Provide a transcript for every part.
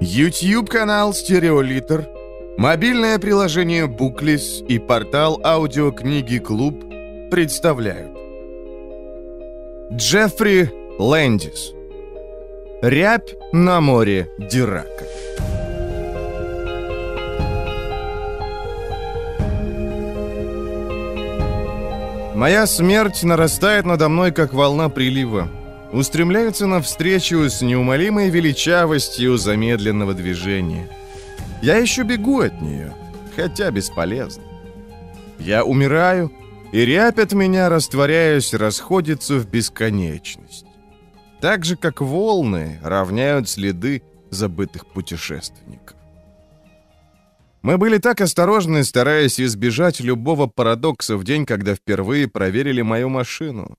YouTube-канал «Стереолитр», мобильное приложение «Буклис» и портал аудиокниги «Клуб» представляют. Джеффри Лэндис. «Рябь на море Дирака» Моя смерть нарастает надо мной, как волна прилива устремляется навстречу с неумолимой величавостью замедленного движения. Я еще бегу от нее, хотя бесполезно. Я умираю, и рябь от меня, растворяясь, расходится в бесконечность. Так же, как волны равняют следы забытых путешественников. Мы были так осторожны, стараясь избежать любого парадокса в день, когда впервые проверили мою машину.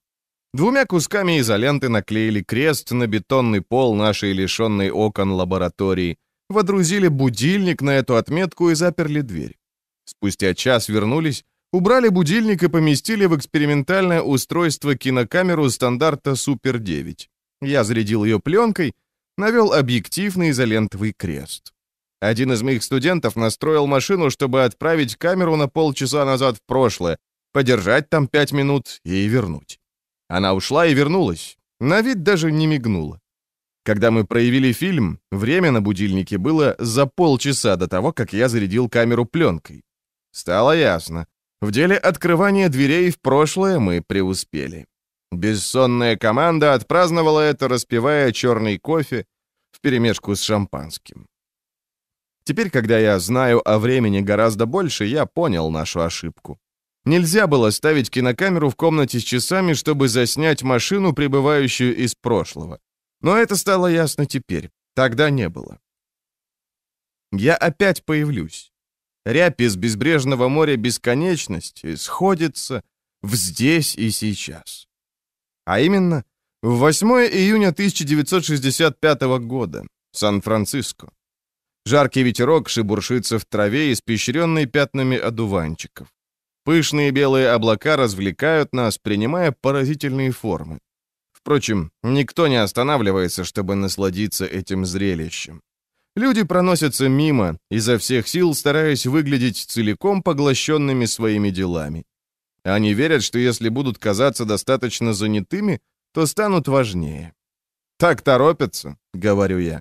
Двумя кусками изоленты наклеили крест на бетонный пол нашей лишенной окон лаборатории, водрузили будильник на эту отметку и заперли дверь. Спустя час вернулись, убрали будильник и поместили в экспериментальное устройство кинокамеру стандарта Супер-9. Я зарядил ее пленкой, навел объектив на изолентовый крест. Один из моих студентов настроил машину, чтобы отправить камеру на полчаса назад в прошлое, подержать там пять минут и вернуть. Она ушла и вернулась. На вид даже не мигнула. Когда мы проявили фильм, время на будильнике было за полчаса до того, как я зарядил камеру пленкой. Стало ясно. В деле открывания дверей в прошлое мы преуспели. Бессонная команда отпраздновала это, распивая черный кофе вперемешку с шампанским. Теперь, когда я знаю о времени гораздо больше, я понял нашу ошибку. Нельзя было ставить кинокамеру в комнате с часами, чтобы заснять машину, прибывающую из прошлого. Но это стало ясно теперь. Тогда не было. Я опять появлюсь. Рябь из безбрежного моря бесконечности сходится в здесь и сейчас. А именно, в 8 июня 1965 года, Сан-Франциско. Жаркий ветерок шебуршится в траве, испещренной пятнами одуванчиков. Пышные белые облака развлекают нас, принимая поразительные формы. Впрочем, никто не останавливается, чтобы насладиться этим зрелищем. Люди проносятся мимо, изо всех сил стараясь выглядеть целиком поглощенными своими делами. Они верят, что если будут казаться достаточно занятыми, то станут важнее. «Так торопятся», — говорю я.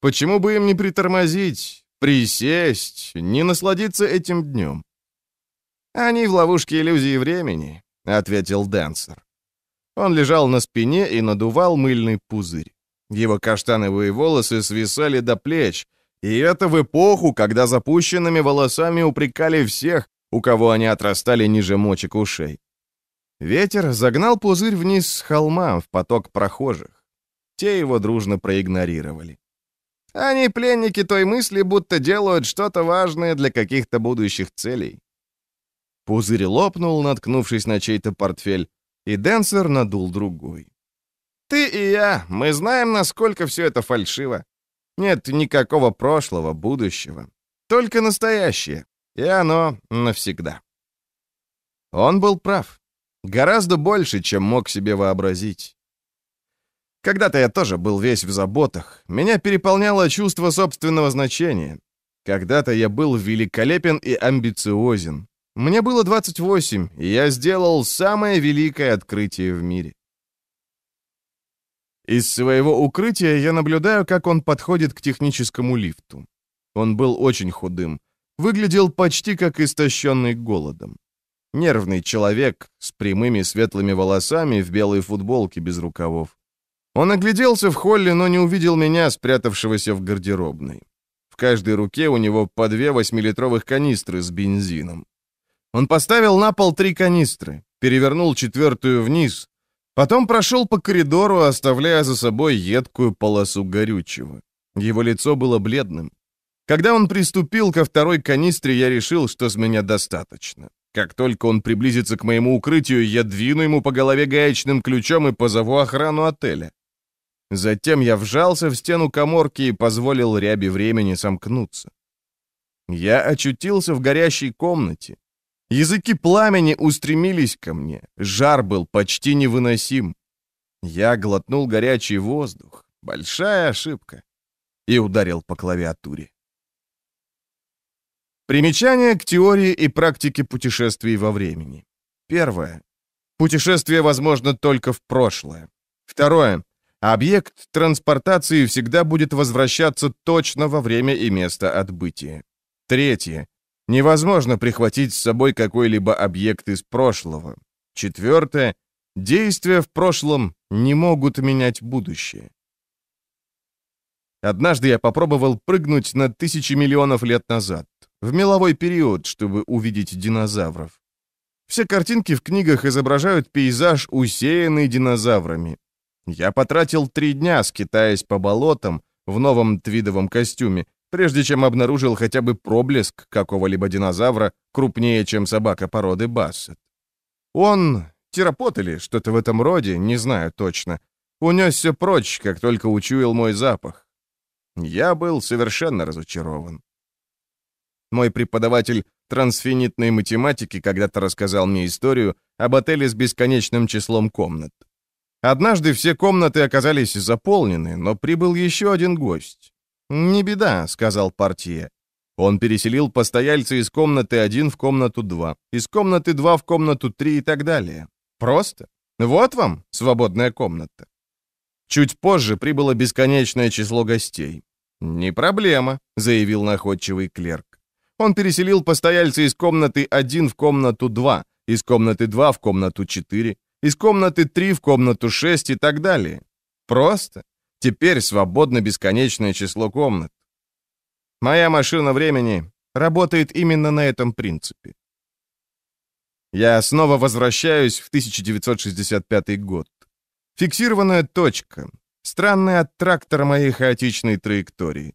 «Почему бы им не притормозить, присесть, не насладиться этим днем?» «Они в ловушке иллюзии времени», — ответил Дэнсер. Он лежал на спине и надувал мыльный пузырь. Его каштановые волосы свисали до плеч, и это в эпоху, когда запущенными волосами упрекали всех, у кого они отрастали ниже мочек ушей. Ветер загнал пузырь вниз с холма в поток прохожих. Те его дружно проигнорировали. Они пленники той мысли, будто делают что-то важное для каких-то будущих целей. Пузырь лопнул, наткнувшись на чей-то портфель, и Дэнсер надул другой. «Ты и я, мы знаем, насколько все это фальшиво. Нет никакого прошлого, будущего. Только настоящее. И оно навсегда». Он был прав. Гораздо больше, чем мог себе вообразить. Когда-то я тоже был весь в заботах. Меня переполняло чувство собственного значения. Когда-то я был великолепен и амбициозен. Мне было 28, и я сделал самое великое открытие в мире. Из своего укрытия я наблюдаю, как он подходит к техническому лифту. Он был очень худым, выглядел почти как истощенный голодом. Нервный человек с прямыми светлыми волосами в белой футболке без рукавов. Он огляделся в холле, но не увидел меня, спрятавшегося в гардеробной. В каждой руке у него по две восьмилитровых канистры с бензином. Он поставил на пол три канистры, перевернул четвертую вниз, потом прошел по коридору, оставляя за собой едкую полосу горючего. Его лицо было бледным. Когда он приступил ко второй канистре, я решил, что с меня достаточно. Как только он приблизится к моему укрытию, я двину ему по голове гаечным ключом и позову охрану отеля. Затем я вжался в стену коморки и позволил ряби времени сомкнуться. Я очутился в горящей комнате, Языки пламени устремились ко мне. Жар был почти невыносим. Я глотнул горячий воздух. Большая ошибка. и ударил по клавиатуре. Примечание к теории и практике путешествий во времени. Первое. Путешествие возможно только в прошлое. Второе. Объект транспортации всегда будет возвращаться точно во время и место отбытия. Третье. Невозможно прихватить с собой какой-либо объект из прошлого. Четвертое. Действия в прошлом не могут менять будущее. Однажды я попробовал прыгнуть на тысячи миллионов лет назад, в меловой период, чтобы увидеть динозавров. Все картинки в книгах изображают пейзаж, усеянный динозаврами. Я потратил три дня, скитаясь по болотам в новом твидовом костюме, прежде чем обнаружил хотя бы проблеск какого-либо динозавра крупнее, чем собака породы Бассет. Он, терапот или что-то в этом роде, не знаю точно, унесся прочь, как только учуял мой запах. Я был совершенно разочарован. Мой преподаватель трансфинитной математики когда-то рассказал мне историю об отеле с бесконечным числом комнат. Однажды все комнаты оказались заполнены, но прибыл еще один гость. «Не беда», — сказал портье. Он переселил постояльца из комнаты 1 в комнату 2, из комнаты 2 в комнату 3 и так далее. Просто. Вот вам свободная комната. Чуть позже прибыло бесконечное число гостей. «Не проблема», — заявил находчивый клерк. Он переселил постояльца из комнаты 1 в комнату 2, из комнаты 2 в комнату 4, из комнаты 3 в комнату 6 и так далее. Просто. Теперь свободно бесконечное число комнат. Моя машина времени работает именно на этом принципе. Я снова возвращаюсь в 1965 год. Фиксированная точка. Странный аттрактор моей хаотичной траектории.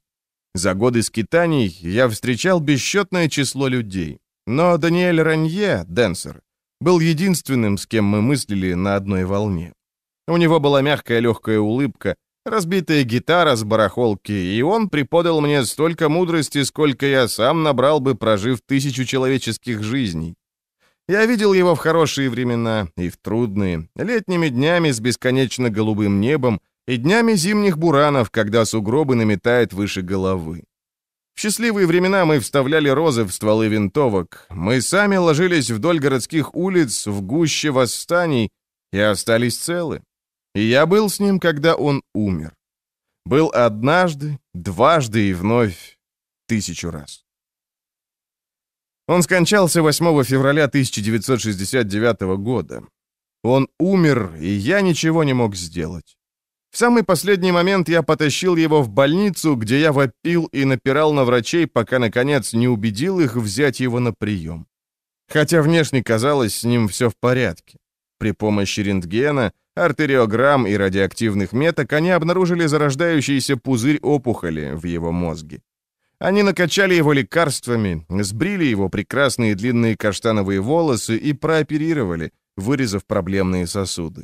За годы скитаний я встречал бесчетное число людей. Но Даниэль Ранье, Денсер, был единственным, с кем мы мыслили на одной волне. У него была мягкая легкая улыбка, разбитая гитара с барахолки, и он преподал мне столько мудрости, сколько я сам набрал бы, прожив тысячу человеческих жизней. Я видел его в хорошие времена и в трудные, летними днями с бесконечно голубым небом и днями зимних буранов, когда сугробы наметает выше головы. В счастливые времена мы вставляли розы в стволы винтовок, мы сами ложились вдоль городских улиц в гуще восстаний и остались целы. И я был с ним, когда он умер. Был однажды, дважды и вновь тысячу раз. Он скончался 8 февраля 1969 года. Он умер, и я ничего не мог сделать. В самый последний момент я потащил его в больницу, где я вопил и напирал на врачей, пока, наконец, не убедил их взять его на прием. Хотя внешне казалось, с ним все в порядке. При помощи рентгена, артериограмм и радиоактивных меток они обнаружили зарождающийся пузырь опухоли в его мозге. Они накачали его лекарствами, сбрили его прекрасные длинные каштановые волосы и прооперировали, вырезав проблемные сосуды.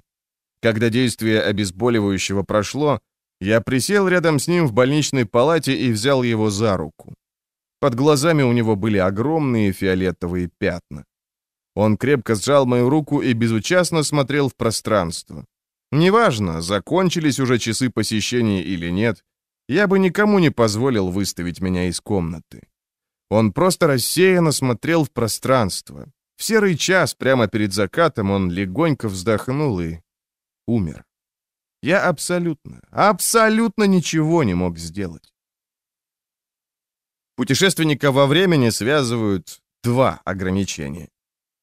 Когда действие обезболивающего прошло, я присел рядом с ним в больничной палате и взял его за руку. Под глазами у него были огромные фиолетовые пятна. Он крепко сжал мою руку и безучастно смотрел в пространство. Неважно, закончились уже часы посещения или нет, я бы никому не позволил выставить меня из комнаты. Он просто рассеянно смотрел в пространство. В серый час прямо перед закатом он легонько вздохнул и умер. Я абсолютно, абсолютно ничего не мог сделать. Путешественника во времени связывают два ограничения.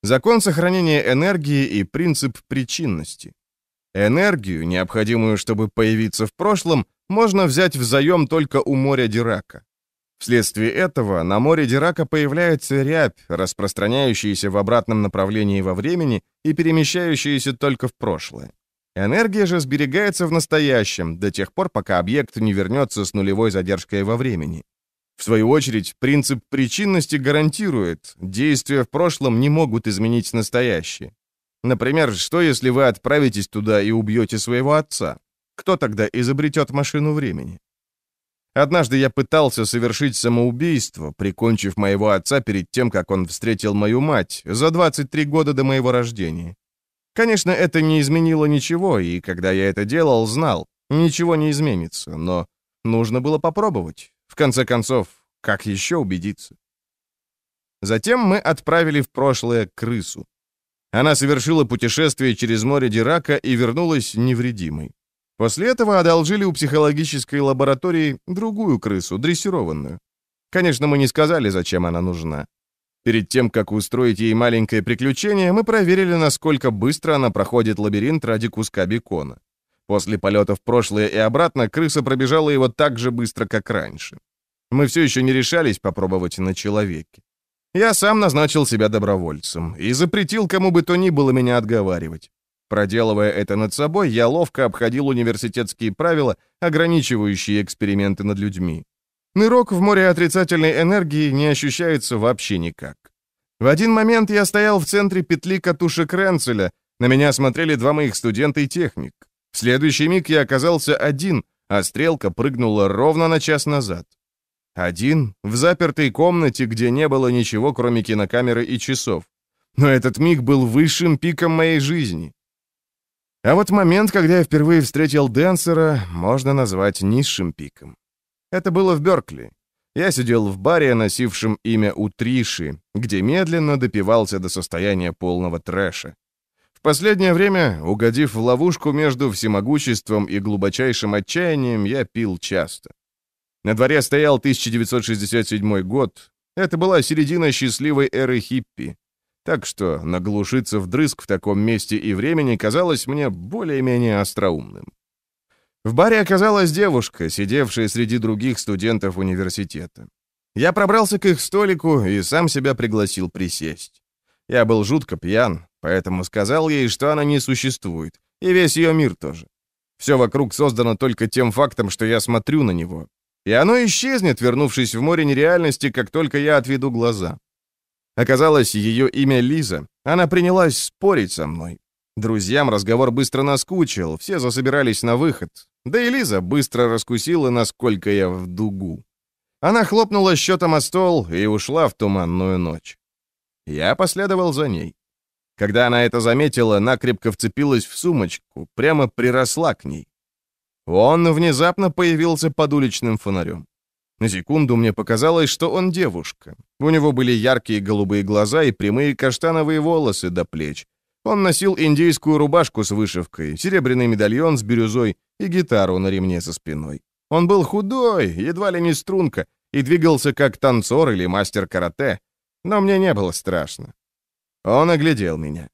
Закон сохранения энергии и принцип причинности. Энергию, необходимую, чтобы появиться в прошлом, можно взять в только у моря Дирака. Вследствие этого на море Дирака появляется рябь, распространяющаяся в обратном направлении во времени и перемещающаяся только в прошлое. Энергия же сберегается в настоящем, до тех пор, пока объект не вернется с нулевой задержкой во времени. В свою очередь, принцип причинности гарантирует, действия в прошлом не могут изменить настоящее. Например, что если вы отправитесь туда и убьете своего отца? Кто тогда изобретет машину времени? Однажды я пытался совершить самоубийство, прикончив моего отца перед тем, как он встретил мою мать, за 23 года до моего рождения. Конечно, это не изменило ничего, и когда я это делал, знал, ничего не изменится, но нужно было попробовать. Конце концов, как еще убедиться? Затем мы отправили в прошлое крысу. Она совершила путешествие через море Дирака и вернулась невредимой. После этого одолжили у психологической лаборатории другую крысу, дрессированную. Конечно, мы не сказали, зачем она нужна. Перед тем, как устроить ей маленькое приключение, мы проверили, насколько быстро она проходит лабиринт ради куска бекона. После полета в прошлое и обратно крыса пробежала его так же быстро, как раньше. Мы все еще не решались попробовать на человеке. Я сам назначил себя добровольцем и запретил кому бы то ни было меня отговаривать. Проделывая это над собой, я ловко обходил университетские правила, ограничивающие эксперименты над людьми. Нырок в море отрицательной энергии не ощущается вообще никак. В один момент я стоял в центре петли катушек Ренцеля, на меня смотрели два моих студента и техник. В следующий миг я оказался один, а стрелка прыгнула ровно на час назад. Один, в запертой комнате, где не было ничего, кроме кинокамеры и часов. Но этот миг был высшим пиком моей жизни. А вот момент, когда я впервые встретил Дэнсера, можно назвать низшим пиком. Это было в Беркли. Я сидел в баре, носившем имя Утриши, где медленно допивался до состояния полного трэша. В последнее время, угодив в ловушку между всемогуществом и глубочайшим отчаянием, я пил часто. На дворе стоял 1967 год. Это была середина счастливой эры хиппи. Так что наглушиться вдрызг в таком месте и времени казалось мне более-менее остроумным. В баре оказалась девушка, сидевшая среди других студентов университета. Я пробрался к их столику и сам себя пригласил присесть. Я был жутко пьян, поэтому сказал ей, что она не существует, и весь ее мир тоже. Все вокруг создано только тем фактом, что я смотрю на него, и оно исчезнет, вернувшись в море нереальности, как только я отведу глаза. Оказалось, ее имя Лиза. Она принялась спорить со мной. Друзьям разговор быстро наскучил, все засобирались на выход. Да и Лиза быстро раскусила, насколько я в дугу. Она хлопнула счетом о стол и ушла в туманную ночь. Я последовал за ней. Когда она это заметила, накрепко вцепилась в сумочку, прямо приросла к ней. Он внезапно появился под уличным фонарем. На секунду мне показалось, что он девушка. У него были яркие голубые глаза и прямые каштановые волосы до плеч. Он носил индейскую рубашку с вышивкой, серебряный медальон с бирюзой и гитару на ремне со спиной. Он был худой, едва ли не струнка, и двигался как танцор или мастер карате, но мне не было страшно. Он оглядел меня.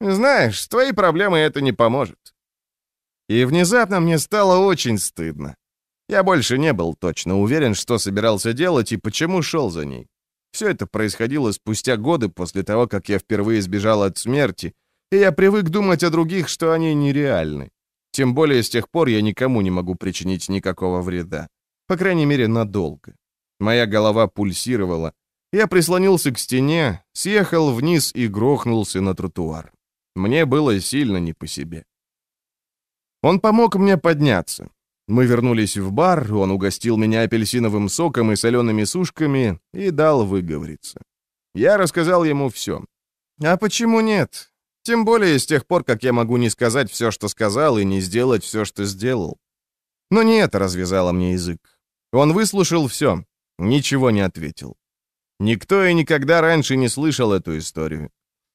«Знаешь, с твоей проблемой это не поможет. И внезапно мне стало очень стыдно. Я больше не был точно уверен, что собирался делать и почему шел за ней. Все это происходило спустя годы после того, как я впервые сбежал от смерти, и я привык думать о других, что они нереальны. Тем более с тех пор я никому не могу причинить никакого вреда. По крайней мере, надолго. Моя голова пульсировала. Я прислонился к стене, съехал вниз и грохнулся на тротуар. Мне было сильно не по себе. Он помог мне подняться. Мы вернулись в бар, он угостил меня апельсиновым соком и солеными сушками и дал выговориться. Я рассказал ему все. А почему нет? Тем более с тех пор, как я могу не сказать все, что сказал, и не сделать все, что сделал. Но не это развязало мне язык. Он выслушал все, ничего не ответил. Никто и никогда раньше не слышал эту историю.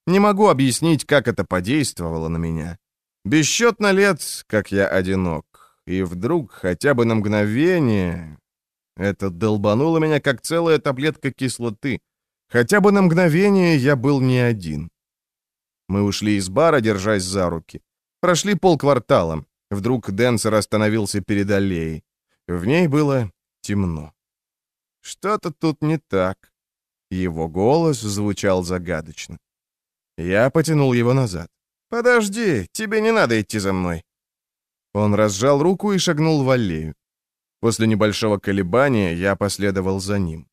Не могу объяснить, как это подействовало на меня. Бесчетно лет, как я одинок, и вдруг, хотя бы на мгновение... Это долбануло меня, как целая таблетка кислоты. Хотя бы на мгновение я был не один. Мы ушли из бара, держась за руки. Прошли полквартала. Вдруг Денсер остановился перед аллеей. В ней было темно. Что-то тут не так. Его голос звучал загадочно. Я потянул его назад. «Подожди, тебе не надо идти за мной». Он разжал руку и шагнул в аллею. После небольшого колебания я последовал за ним.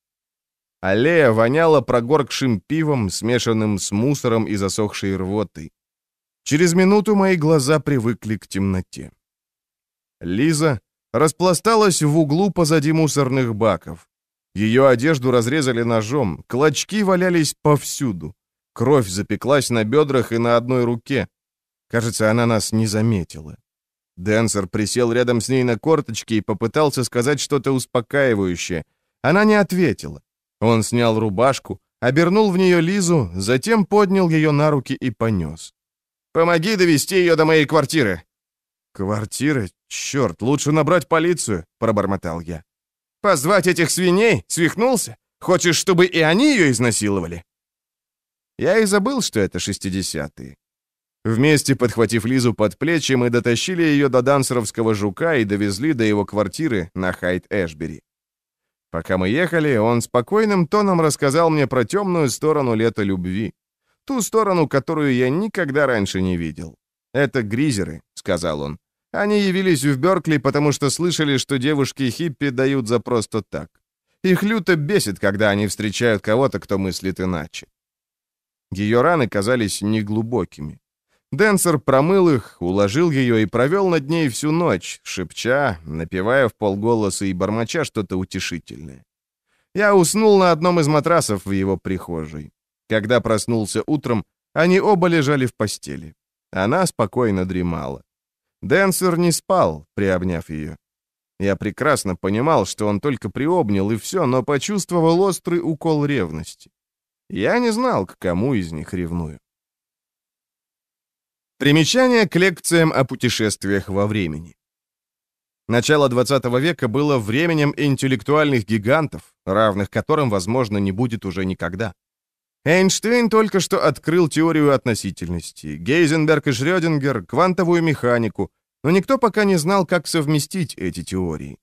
Аллея воняла прогоркшим пивом, смешанным с мусором и засохшей рвотой. Через минуту мои глаза привыкли к темноте. Лиза распласталась в углу позади мусорных баков. Ее одежду разрезали ножом, клочки валялись повсюду. Кровь запеклась на бедрах и на одной руке. Кажется, она нас не заметила. Дэнсер присел рядом с ней на корточки и попытался сказать что-то успокаивающее. Она не ответила. Он снял рубашку, обернул в нее Лизу, затем поднял ее на руки и понес. «Помоги довести ее до моей квартиры!» «Квартиры? Черт, лучше набрать полицию!» — пробормотал я. «Позвать этих свиней? Свихнулся? Хочешь, чтобы и они ее изнасиловали?» Я и забыл, что это шестидесятые. Вместе, подхватив Лизу под плечи, мы дотащили ее до дансеровского жука и довезли до его квартиры на Хайт-Эшбери. Пока мы ехали, он спокойным тоном рассказал мне про темную сторону лета любви. Ту сторону, которую я никогда раньше не видел. «Это гризеры», — сказал он. «Они явились в Беркли, потому что слышали, что девушки-хиппи дают за просто так. Их люто бесит, когда они встречают кого-то, кто мыслит иначе». Ее раны казались неглубокими. Дэнсер промыл их, уложил ее и провел над ней всю ночь, шепча, напевая в полголоса и бормоча что-то утешительное. Я уснул на одном из матрасов в его прихожей. Когда проснулся утром, они оба лежали в постели. Она спокойно дремала. Дэнсер не спал, приобняв ее. Я прекрасно понимал, что он только приобнял и все, но почувствовал острый укол ревности. Я не знал, к кому из них ревную. Примечание к лекциям о путешествиях во времени. Начало 20 века было временем интеллектуальных гигантов, равных которым, возможно, не будет уже никогда. Эйнштейн только что открыл теорию относительности, Гейзенберг и Шрёдингер — квантовую механику, но никто пока не знал, как совместить эти теории.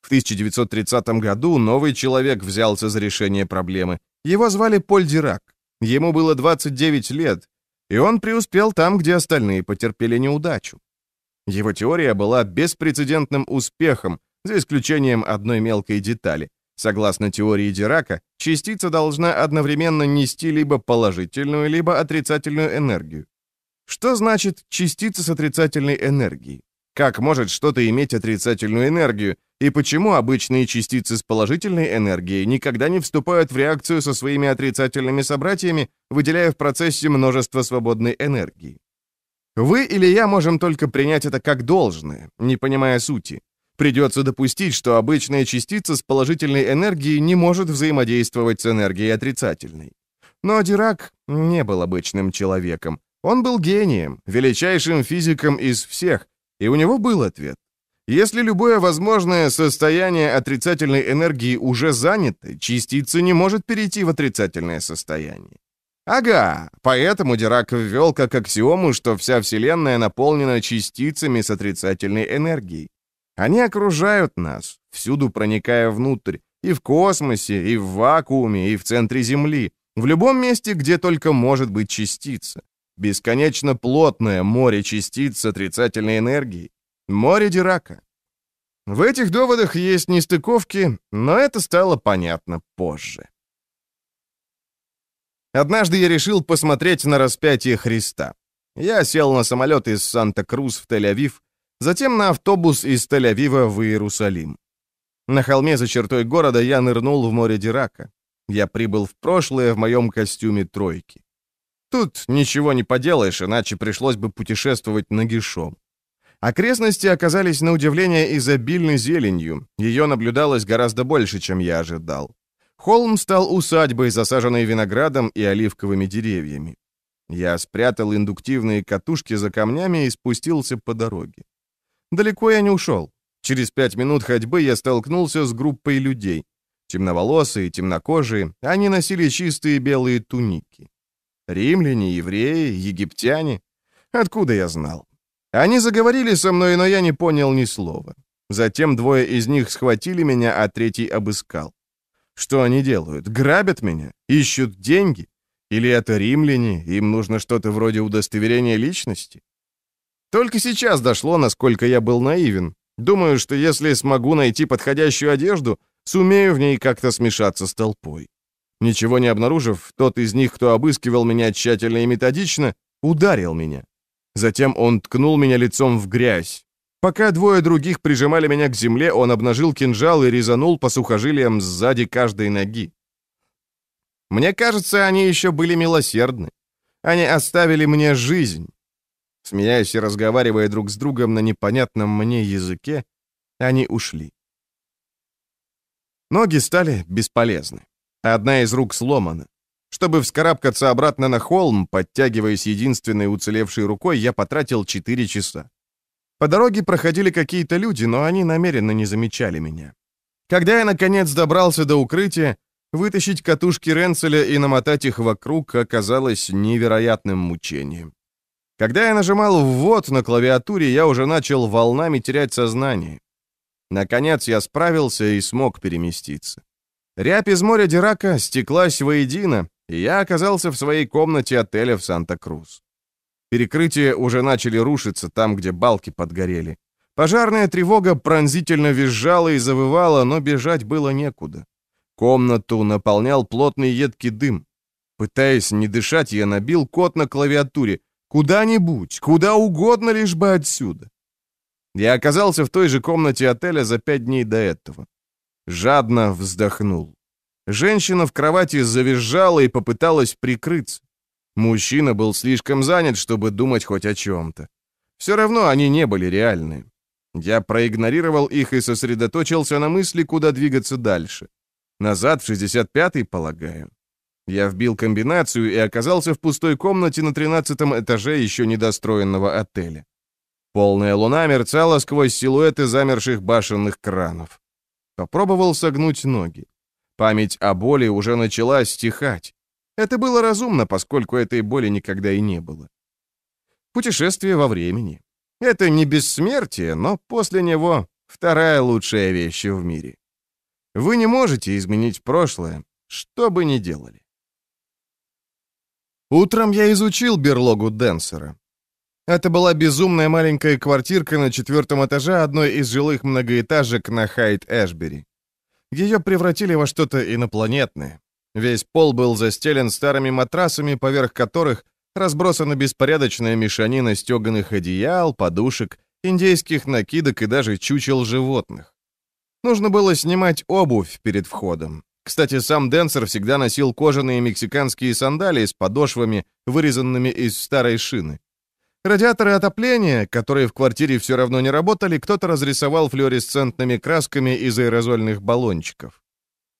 В 1930 году новый человек взялся за решение проблемы. Его звали Поль Дирак. Ему было 29 лет, и он преуспел там, где остальные потерпели неудачу. Его теория была беспрецедентным успехом, за исключением одной мелкой детали. Согласно теории Дирака, частица должна одновременно нести либо положительную, либо отрицательную энергию. Что значит частица с отрицательной энергией? Как может что-то иметь отрицательную энергию, и почему обычные частицы с положительной энергией никогда не вступают в реакцию со своими отрицательными собратьями, выделяя в процессе множество свободной энергии? Вы или я можем только принять это как должное, не понимая сути. Придется допустить, что обычная частица с положительной энергией не может взаимодействовать с энергией отрицательной. Но Дирак не был обычным человеком. Он был гением, величайшим физиком из всех, и у него был ответ. Если любое возможное состояние отрицательной энергии уже занято, частица не может перейти в отрицательное состояние. Ага, поэтому Дирак ввел как аксиому, что вся Вселенная наполнена частицами с отрицательной энергией. Они окружают нас, всюду проникая внутрь, и в космосе, и в вакууме, и в центре Земли, в любом месте, где только может быть частица. Бесконечно плотное море частиц с отрицательной энергией. Море Дирака. В этих доводах есть нестыковки, но это стало понятно позже. Однажды я решил посмотреть на распятие Христа. Я сел на самолет из Санта-Крус в Тель-Авив, затем на автобус из Тель-Авива в Иерусалим. На холме за чертой города я нырнул в море Дирака. Я прибыл в прошлое в моем костюме тройки. Тут ничего не поделаешь, иначе пришлось бы путешествовать нагишом. Окрестности оказались на удивление изобильной зеленью. Ее наблюдалось гораздо больше, чем я ожидал. Холм стал усадьбой, засаженной виноградом и оливковыми деревьями. Я спрятал индуктивные катушки за камнями и спустился по дороге. Далеко я не ушел. Через пять минут ходьбы я столкнулся с группой людей. Темноволосые, темнокожие, они носили чистые белые туники. Римляне, евреи, египтяне. Откуда я знал? Они заговорили со мной, но я не понял ни слова. Затем двое из них схватили меня, а третий обыскал. Что они делают? Грабят меня? Ищут деньги? Или это римляне, им нужно что-то вроде удостоверения личности? Только сейчас дошло, насколько я был наивен. Думаю, что если смогу найти подходящую одежду, сумею в ней как-то смешаться с толпой. Ничего не обнаружив, тот из них, кто обыскивал меня тщательно и методично, ударил меня. Затем он ткнул меня лицом в грязь. Пока двое других прижимали меня к земле, он обнажил кинжал и резанул по сухожилиям сзади каждой ноги. Мне кажется, они еще были милосердны. Они оставили мне жизнь. Смеясь и разговаривая друг с другом на непонятном мне языке, они ушли. Ноги стали бесполезны. Одна из рук сломана. Чтобы вскарабкаться обратно на холм, подтягиваясь единственной уцелевшей рукой, я потратил 4 часа. По дороге проходили какие-то люди, но они намеренно не замечали меня. Когда я, наконец, добрался до укрытия, вытащить катушки Ренцеля и намотать их вокруг оказалось невероятным мучением. Когда я нажимал «ввод» на клавиатуре, я уже начал волнами терять сознание. Наконец я справился и смог переместиться. Рябь из моря Дирака стеклась воедино, и я оказался в своей комнате отеля в Санта-Крус. Перекрытия уже начали рушиться там, где балки подгорели. Пожарная тревога пронзительно визжала и завывала, но бежать было некуда. Комнату наполнял плотный едкий дым. Пытаясь не дышать, я набил код на клавиатуре. Куда-нибудь, куда угодно, лишь бы отсюда. Я оказался в той же комнате отеля за пять дней до этого. Жадно вздохнул. Женщина в кровати завизжала и попыталась прикрыться. Мужчина был слишком занят, чтобы думать хоть о чем-то. Все равно они не были реальны. Я проигнорировал их и сосредоточился на мысли, куда двигаться дальше. Назад в 65-й, полагаю. Я вбил комбинацию и оказался в пустой комнате на 13 этаже еще недостроенного отеля. Полная луна мерцала сквозь силуэты замерших башенных кранов. Попробовал согнуть ноги. Память о боли уже начала стихать. Это было разумно, поскольку этой боли никогда и не было. Путешествие во времени. Это не бессмертие, но после него вторая лучшая вещь в мире. Вы не можете изменить прошлое, что бы ни делали. Утром я изучил берлогу Денсера. Это была безумная маленькая квартирка на четвертом этаже одной из жилых многоэтажек на Хайт-Эшбери. Ее превратили во что-то инопланетное. Весь пол был застелен старыми матрасами, поверх которых разбросана беспорядочная мешанина стеганых одеял, подушек, индейских накидок и даже чучел животных. Нужно было снимать обувь перед входом. Кстати, сам Денсер всегда носил кожаные мексиканские сандалии с подошвами, вырезанными из старой шины. Радиаторы отопления, которые в квартире все равно не работали, кто-то разрисовал флуоресцентными красками из аэрозольных баллончиков.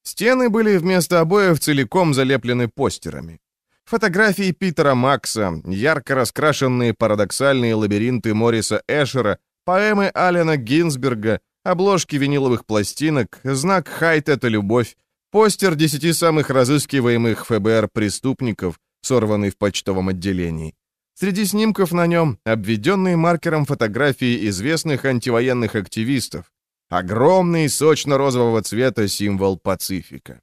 Стены были вместо обоев целиком залеплены постерами. Фотографии Питера Макса, ярко раскрашенные парадоксальные лабиринты Мориса Эшера, поэмы Алена Гинзберга, обложки виниловых пластинок, знак «Хайт — это любовь», постер десяти самых разыскиваемых ФБР преступников, сорванный в почтовом отделении. Среди снимков на нем обведенные маркером фотографии известных антивоенных активистов. Огромный сочно-розового цвета символ Пацифика.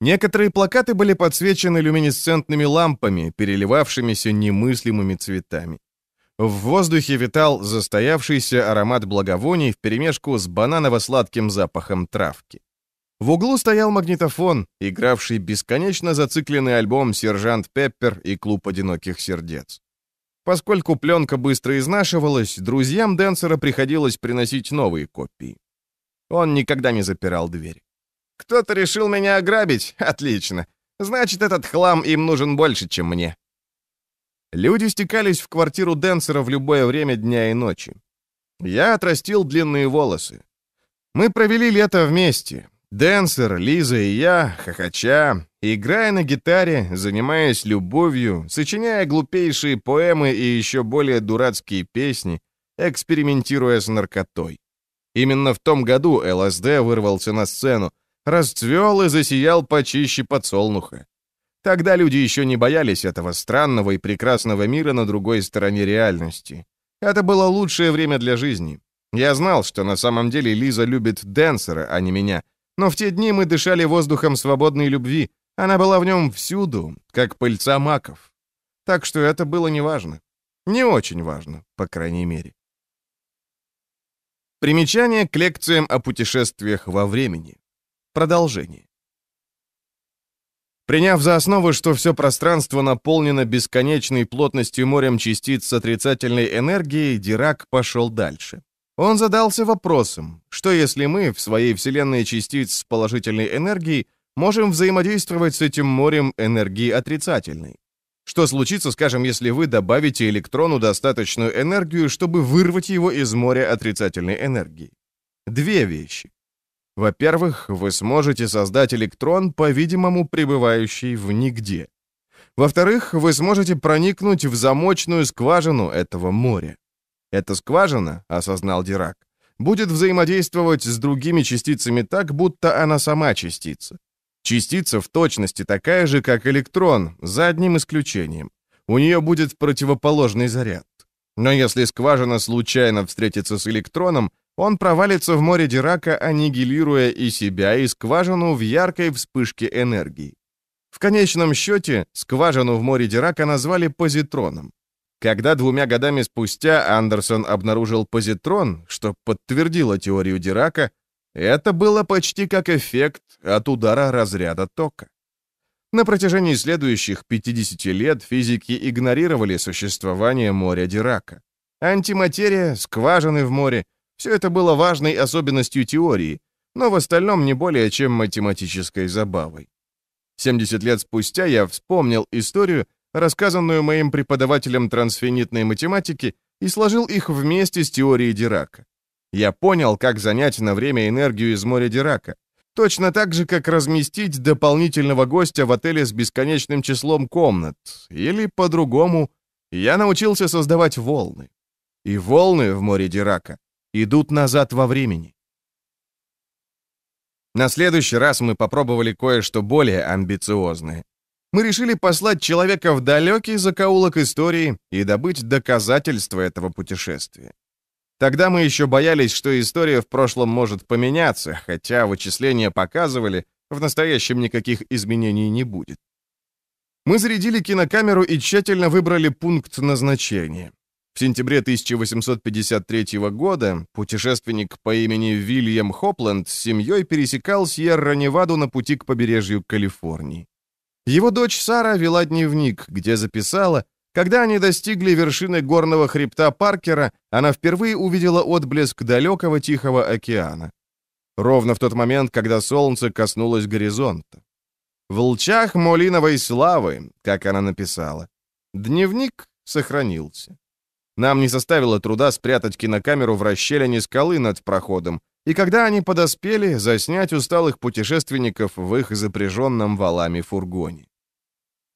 Некоторые плакаты были подсвечены люминесцентными лампами, переливавшимися немыслимыми цветами. В воздухе витал застоявшийся аромат благовоний вперемешку с бананово-сладким запахом травки. В углу стоял магнитофон, игравший бесконечно зацикленный альбом «Сержант Пеппер» и «Клуб одиноких сердец». Поскольку пленка быстро изнашивалась, друзьям Денсера приходилось приносить новые копии. Он никогда не запирал дверь. «Кто-то решил меня ограбить? Отлично. Значит, этот хлам им нужен больше, чем мне». Люди стекались в квартиру Денсера в любое время дня и ночи. Я отрастил длинные волосы. Мы провели лето вместе. Денсер, Лиза и я, хохоча, играя на гитаре, занимаясь любовью, сочиняя глупейшие поэмы и еще более дурацкие песни, экспериментируя с наркотой. Именно в том году ЛСД вырвался на сцену, расцвел и засиял почище подсолнуха. Тогда люди еще не боялись этого странного и прекрасного мира на другой стороне реальности. Это было лучшее время для жизни. Я знал, что на самом деле Лиза любит Денсера, а не меня — но в те дни мы дышали воздухом свободной любви. Она была в нем всюду, как пыльца маков. Так что это было неважно. Не очень важно, по крайней мере. Примечание к лекциям о путешествиях во времени. Продолжение. Приняв за основу, что все пространство наполнено бесконечной плотностью морем частиц с отрицательной энергией, Дирак пошел дальше. Он задался вопросом, что если мы в своей вселенной частиц с положительной энергией можем взаимодействовать с этим морем энергии отрицательной? Что случится, скажем, если вы добавите электрону достаточную энергию, чтобы вырвать его из моря отрицательной энергии? Две вещи. Во-первых, вы сможете создать электрон, по-видимому, пребывающий в нигде. Во-вторых, вы сможете проникнуть в замочную скважину этого моря. Эта скважина, осознал Дирак, будет взаимодействовать с другими частицами так, будто она сама частица. Частица в точности такая же, как электрон, за одним исключением. У нее будет противоположный заряд. Но если скважина случайно встретится с электроном, он провалится в море Дирака, аннигилируя и себя, и скважину в яркой вспышке энергии. В конечном счете, скважину в море Дирака назвали позитроном. Когда двумя годами спустя Андерсон обнаружил позитрон, что подтвердило теорию Дирака, это было почти как эффект от удара разряда тока. На протяжении следующих 50 лет физики игнорировали существование моря Дирака. Антиматерия, скважины в море — все это было важной особенностью теории, но в остальном не более чем математической забавой. 70 лет спустя я вспомнил историю, рассказанную моим преподавателем трансфинитной математики, и сложил их вместе с теорией Дирака. Я понял, как занять на время энергию из моря Дирака. Точно так же, как разместить дополнительного гостя в отеле с бесконечным числом комнат. Или, по-другому, я научился создавать волны. И волны в море Дирака идут назад во времени. На следующий раз мы попробовали кое-что более амбициозное. Мы решили послать человека в далекий закоулок истории и добыть доказательства этого путешествия. Тогда мы еще боялись, что история в прошлом может поменяться, хотя вычисления показывали, в настоящем никаких изменений не будет. Мы зарядили кинокамеру и тщательно выбрали пункт назначения. В сентябре 1853 года путешественник по имени Вильям Хопленд с семьей пересекал Сьерра-Неваду на пути к побережью Калифорнии. Его дочь Сара вела дневник, где записала, когда они достигли вершины горного хребта Паркера, она впервые увидела отблеск далекого Тихого океана. Ровно в тот момент, когда солнце коснулось горизонта. «В лчах молиновой славы», как она написала. Дневник сохранился. Нам не составило труда спрятать кинокамеру в расщелине скалы над проходом, и когда они подоспели, заснять усталых путешественников в их запряженном валами фургоне.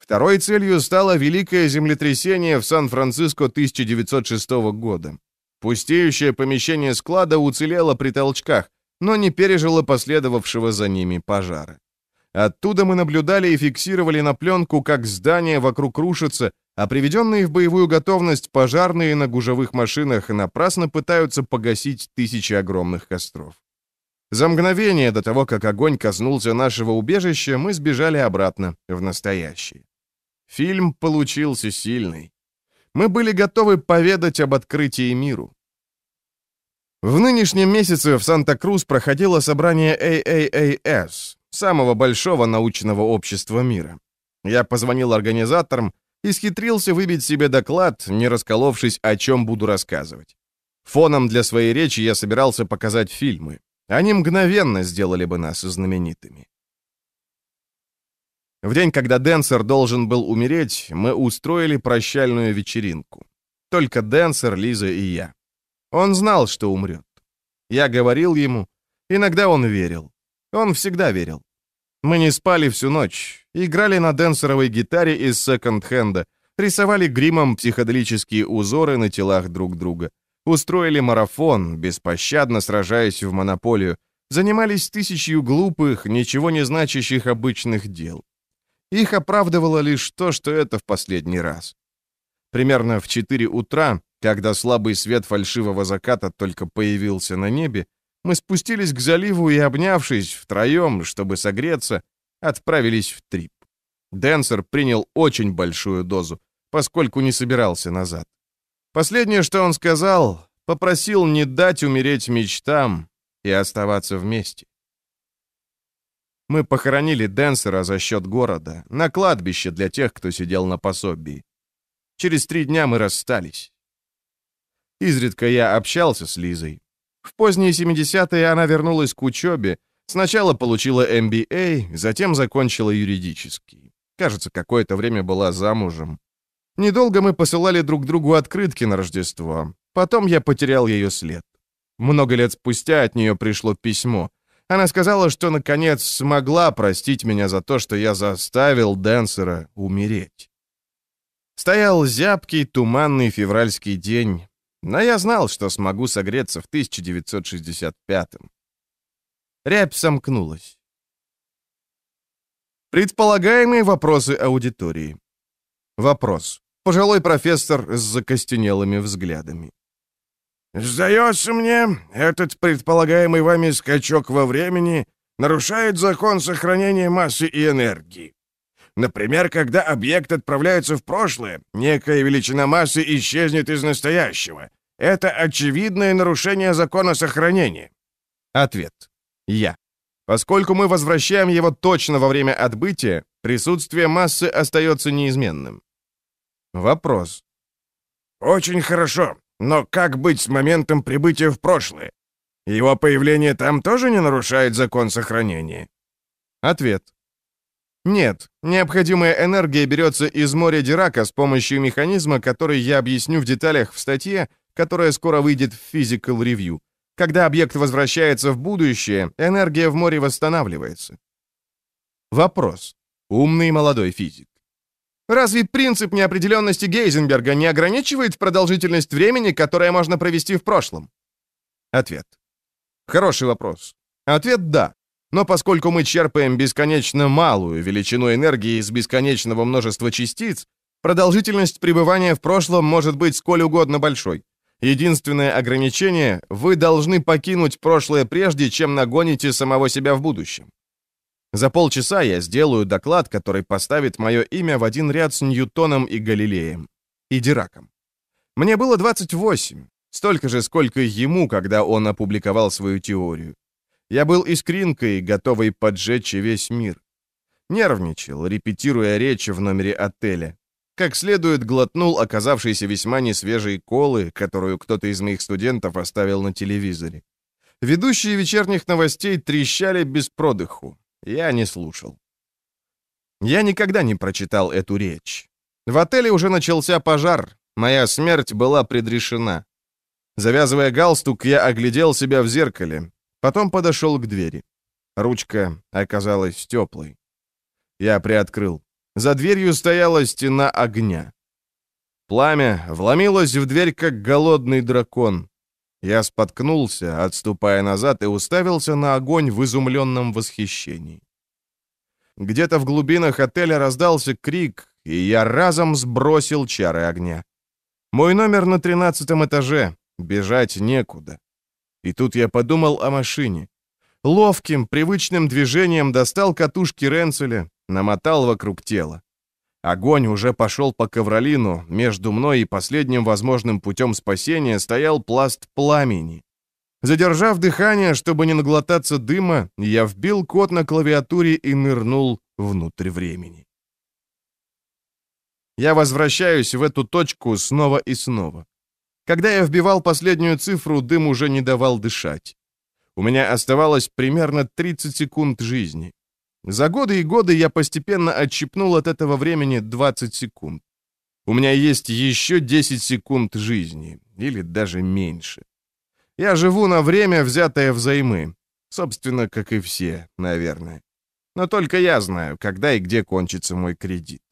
Второй целью стало великое землетрясение в Сан-Франциско 1906 года. Пустеющее помещение склада уцелело при толчках, но не пережило последовавшего за ними пожара. Оттуда мы наблюдали и фиксировали на пленку, как здание вокруг рушится, а приведенные в боевую готовность пожарные на гужевых машинах напрасно пытаются погасить тысячи огромных костров. За мгновение до того, как огонь коснулся нашего убежища, мы сбежали обратно в настоящее. Фильм получился сильный. Мы были готовы поведать об открытии миру. В нынешнем месяце в Санта-Крус проходило собрание AAAS, самого большого научного общества мира. Я позвонил организаторам, Исхитрился выбить себе доклад, не расколовшись, о чем буду рассказывать. Фоном для своей речи я собирался показать фильмы. Они мгновенно сделали бы нас знаменитыми. В день, когда Денсер должен был умереть, мы устроили прощальную вечеринку. Только Денсер, Лиза и я. Он знал, что умрет. Я говорил ему. Иногда он верил. Он всегда верил. Мы не спали всю ночь, играли на денсеровой гитаре из секонд-хенда, рисовали гримом психоделические узоры на телах друг друга, устроили марафон, беспощадно сражаясь в монополию, занимались тысячью глупых, ничего не значащих обычных дел. Их оправдывало лишь то, что это в последний раз. Примерно в 4 утра, когда слабый свет фальшивого заката только появился на небе, мы спустились к заливу и, обнявшись втроем, чтобы согреться, отправились в трип. Денсер принял очень большую дозу, поскольку не собирался назад. Последнее, что он сказал, попросил не дать умереть мечтам и оставаться вместе. Мы похоронили Денсера за счет города, на кладбище для тех, кто сидел на пособии. Через три дня мы расстались. Изредка я общался с Лизой, в поздние 70-е она вернулась к учебе, сначала получила MBA, затем закончила юридический. Кажется, какое-то время была замужем. Недолго мы посылали друг другу открытки на Рождество. Потом я потерял ее след. Много лет спустя от нее пришло письмо. Она сказала, что наконец смогла простить меня за то, что я заставил Дэнсера умереть. Стоял зябкий, туманный февральский день, но я знал, что смогу согреться в 1965-м. Рябь сомкнулась. Предполагаемые вопросы аудитории. Вопрос. Пожилой профессор с закостенелыми взглядами. «Сдается мне, этот предполагаемый вами скачок во времени нарушает закон сохранения массы и энергии. Например, когда объект отправляется в прошлое, некая величина массы исчезнет из настоящего. Это очевидное нарушение закона сохранения». Ответ. Я. Поскольку мы возвращаем его точно во время отбытия, присутствие массы остается неизменным. Вопрос. «Очень хорошо. Но как быть с моментом прибытия в прошлое? Его появление там тоже не нарушает закон сохранения? Ответ. Нет, необходимая энергия берется из моря Дирака с помощью механизма, который я объясню в деталях в статье, которая скоро выйдет в Physical Review. Когда объект возвращается в будущее, энергия в море восстанавливается. Вопрос. Умный молодой физик. Разве принцип неопределенности Гейзенберга не ограничивает продолжительность времени, которое можно провести в прошлом? Ответ. Хороший вопрос. Ответ «да». Но поскольку мы черпаем бесконечно малую величину энергии из бесконечного множества частиц, продолжительность пребывания в прошлом может быть сколь угодно большой. Единственное ограничение — вы должны покинуть прошлое прежде, чем нагоните самого себя в будущем. За полчаса я сделаю доклад, который поставит мое имя в один ряд с Ньютоном и Галилеем. И Дираком. Мне было 28, столько же, сколько ему, когда он опубликовал свою теорию. Я был искринкой, готовой поджечь весь мир. Нервничал, репетируя речь в номере отеля. Как следует глотнул оказавшейся весьма несвежей колы, которую кто-то из моих студентов оставил на телевизоре. Ведущие вечерних новостей трещали без продыху. Я не слушал. Я никогда не прочитал эту речь. В отеле уже начался пожар. Моя смерть была предрешена. Завязывая галстук, я оглядел себя в зеркале. Потом подошел к двери. Ручка оказалась теплой. Я приоткрыл. За дверью стояла стена огня. Пламя вломилось в дверь, как голодный дракон. Я споткнулся, отступая назад, и уставился на огонь в изумленном восхищении. Где-то в глубинах отеля раздался крик, и я разом сбросил чары огня. Мой номер на тринадцатом этаже, бежать некуда. И тут я подумал о машине. Ловким, привычным движением достал катушки Ренцеля, намотал вокруг тела. Огонь уже пошел по ковролину, между мной и последним возможным путем спасения стоял пласт пламени. Задержав дыхание, чтобы не наглотаться дыма, я вбил код на клавиатуре и нырнул внутрь времени. Я возвращаюсь в эту точку снова и снова. Когда я вбивал последнюю цифру, дым уже не давал дышать. У меня оставалось примерно 30 секунд жизни. За годы и годы я постепенно отщипнул от этого времени 20 секунд. У меня есть еще 10 секунд жизни, или даже меньше. Я живу на время, взятое взаймы. Собственно, как и все, наверное. Но только я знаю, когда и где кончится мой кредит.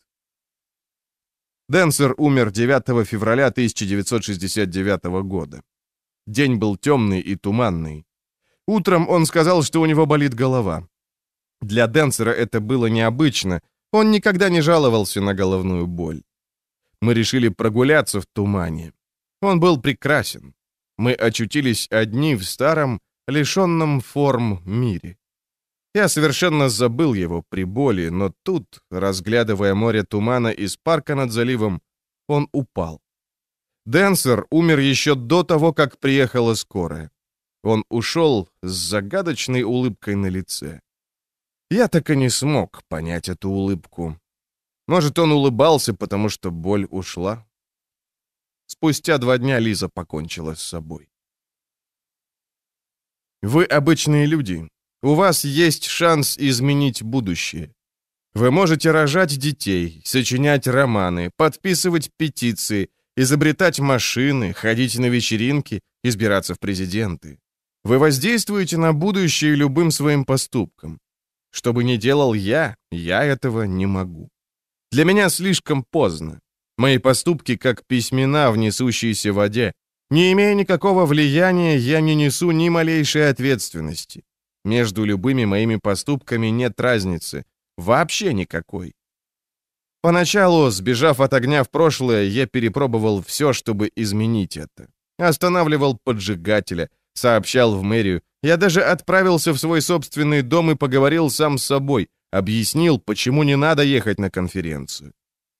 Денсер умер 9 февраля 1969 года. День был темный и туманный. Утром он сказал, что у него болит голова. Для Денсера это было необычно. Он никогда не жаловался на головную боль. Мы решили прогуляться в тумане. Он был прекрасен. Мы очутились одни в старом, лишенном форм мире. Я совершенно забыл его при боли, но тут, разглядывая море тумана из парка над заливом, он упал. Денсер умер еще до того, как приехала скорая. Он ушел с загадочной улыбкой на лице. Я так и не смог понять эту улыбку. Может, он улыбался, потому что боль ушла? Спустя два дня Лиза покончила с собой. Вы обычные люди. У вас есть шанс изменить будущее. Вы можете рожать детей, сочинять романы, подписывать петиции, изобретать машины, ходить на вечеринки, избираться в президенты. Вы воздействуете на будущее любым своим поступком. Что бы ни делал я, я этого не могу. Для меня слишком поздно. Мои поступки как письмена в несущейся воде. Не имея никакого влияния, я не несу ни малейшей ответственности. Между любыми моими поступками нет разницы. Вообще никакой. Поначалу, сбежав от огня в прошлое, я перепробовал все, чтобы изменить это. Останавливал поджигателя, сообщал в мэрию. Я даже отправился в свой собственный дом и поговорил сам с собой, объяснил, почему не надо ехать на конференцию.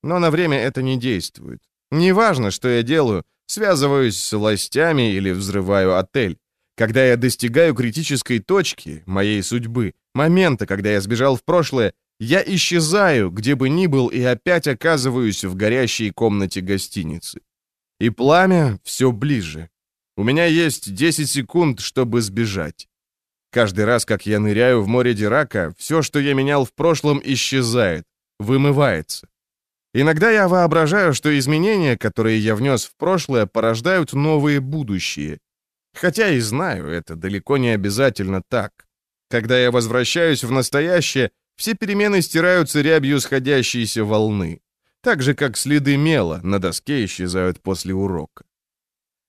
Но на время это не действует. Неважно, что я делаю, связываюсь с властями или взрываю отель. Когда я достигаю критической точки моей судьбы, момента, когда я сбежал в прошлое, я исчезаю, где бы ни был, и опять оказываюсь в горящей комнате гостиницы. И пламя все ближе. У меня есть 10 секунд, чтобы сбежать. Каждый раз, как я ныряю в море Дирака, все, что я менял в прошлом, исчезает, вымывается. Иногда я воображаю, что изменения, которые я внес в прошлое, порождают новые будущие. Хотя и знаю, это далеко не обязательно так. Когда я возвращаюсь в настоящее, все перемены стираются рябью сходящейся волны, так же, как следы мела на доске исчезают после урока.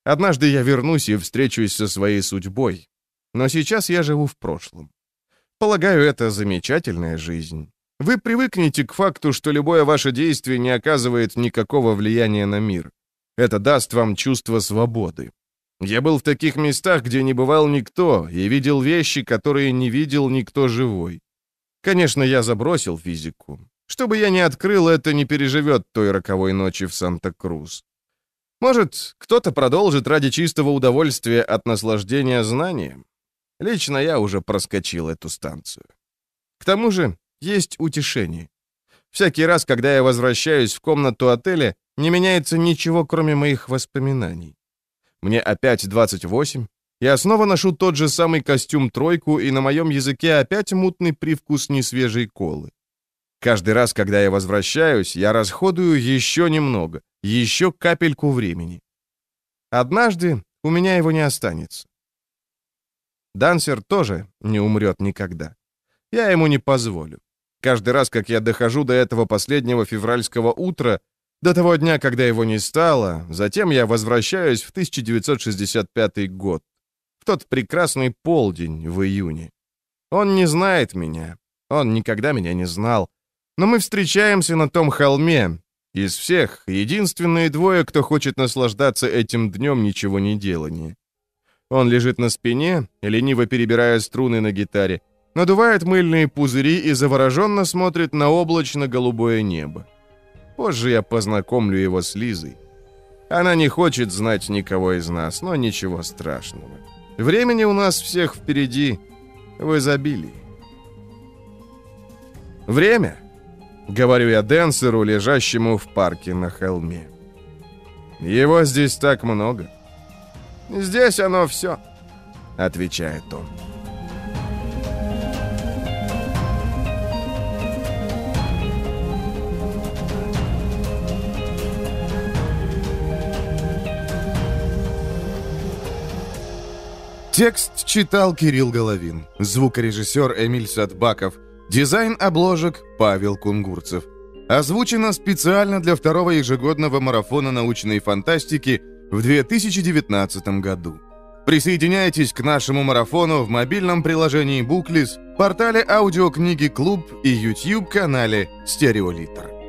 Однажды я вернусь и встречусь со своей судьбой, но сейчас я живу в прошлом. Полагаю, это замечательная жизнь. Вы привыкнете к факту, что любое ваше действие не оказывает никакого влияния на мир. Это даст вам чувство свободы. Я был в таких местах, где не бывал никто, и видел вещи, которые не видел никто живой. Конечно, я забросил физику. Что бы я ни открыл, это не переживет той роковой ночи в Санта-Крус. Может, кто-то продолжит ради чистого удовольствия от наслаждения знанием? Лично я уже проскочил эту станцию. К тому же есть утешение. Всякий раз, когда я возвращаюсь в комнату отеля, не меняется ничего, кроме моих воспоминаний. Мне опять 28, я снова ношу тот же самый костюм-тройку, и на моем языке опять мутный привкус несвежей колы. Каждый раз, когда я возвращаюсь, я расходую еще немного, еще капельку времени. Однажды у меня его не останется. Дансер тоже не умрет никогда. Я ему не позволю. Каждый раз, как я дохожу до этого последнего февральского утра, до того дня, когда его не стало, затем я возвращаюсь в 1965 год в тот прекрасный полдень в июне. Он не знает меня, он никогда меня не знал, но мы встречаемся на том холме. Из всех единственные двое, кто хочет наслаждаться этим днем ничего не делания. Он лежит на спине, лениво перебирая струны на гитаре, надувает мыльные пузыри и завороженно смотрит на облачно-голубое небо. Позже я познакомлю его с Лизой. Она не хочет знать никого из нас, но ничего страшного. Времени у нас всех впереди в изобилии. Время, говорю я Денсеру, лежащему в парке на холме. Его здесь так много. Здесь оно все, отвечает он. Текст читал Кирилл Головин, звукорежиссер Эмиль Садбаков, дизайн обложек Павел Кунгурцев. Озвучено специально для второго ежегодного марафона научной фантастики в 2019 году. Присоединяйтесь к нашему марафону в мобильном приложении Booklist, портале аудиокниги «Клуб» и YouTube-канале «Стереолитр».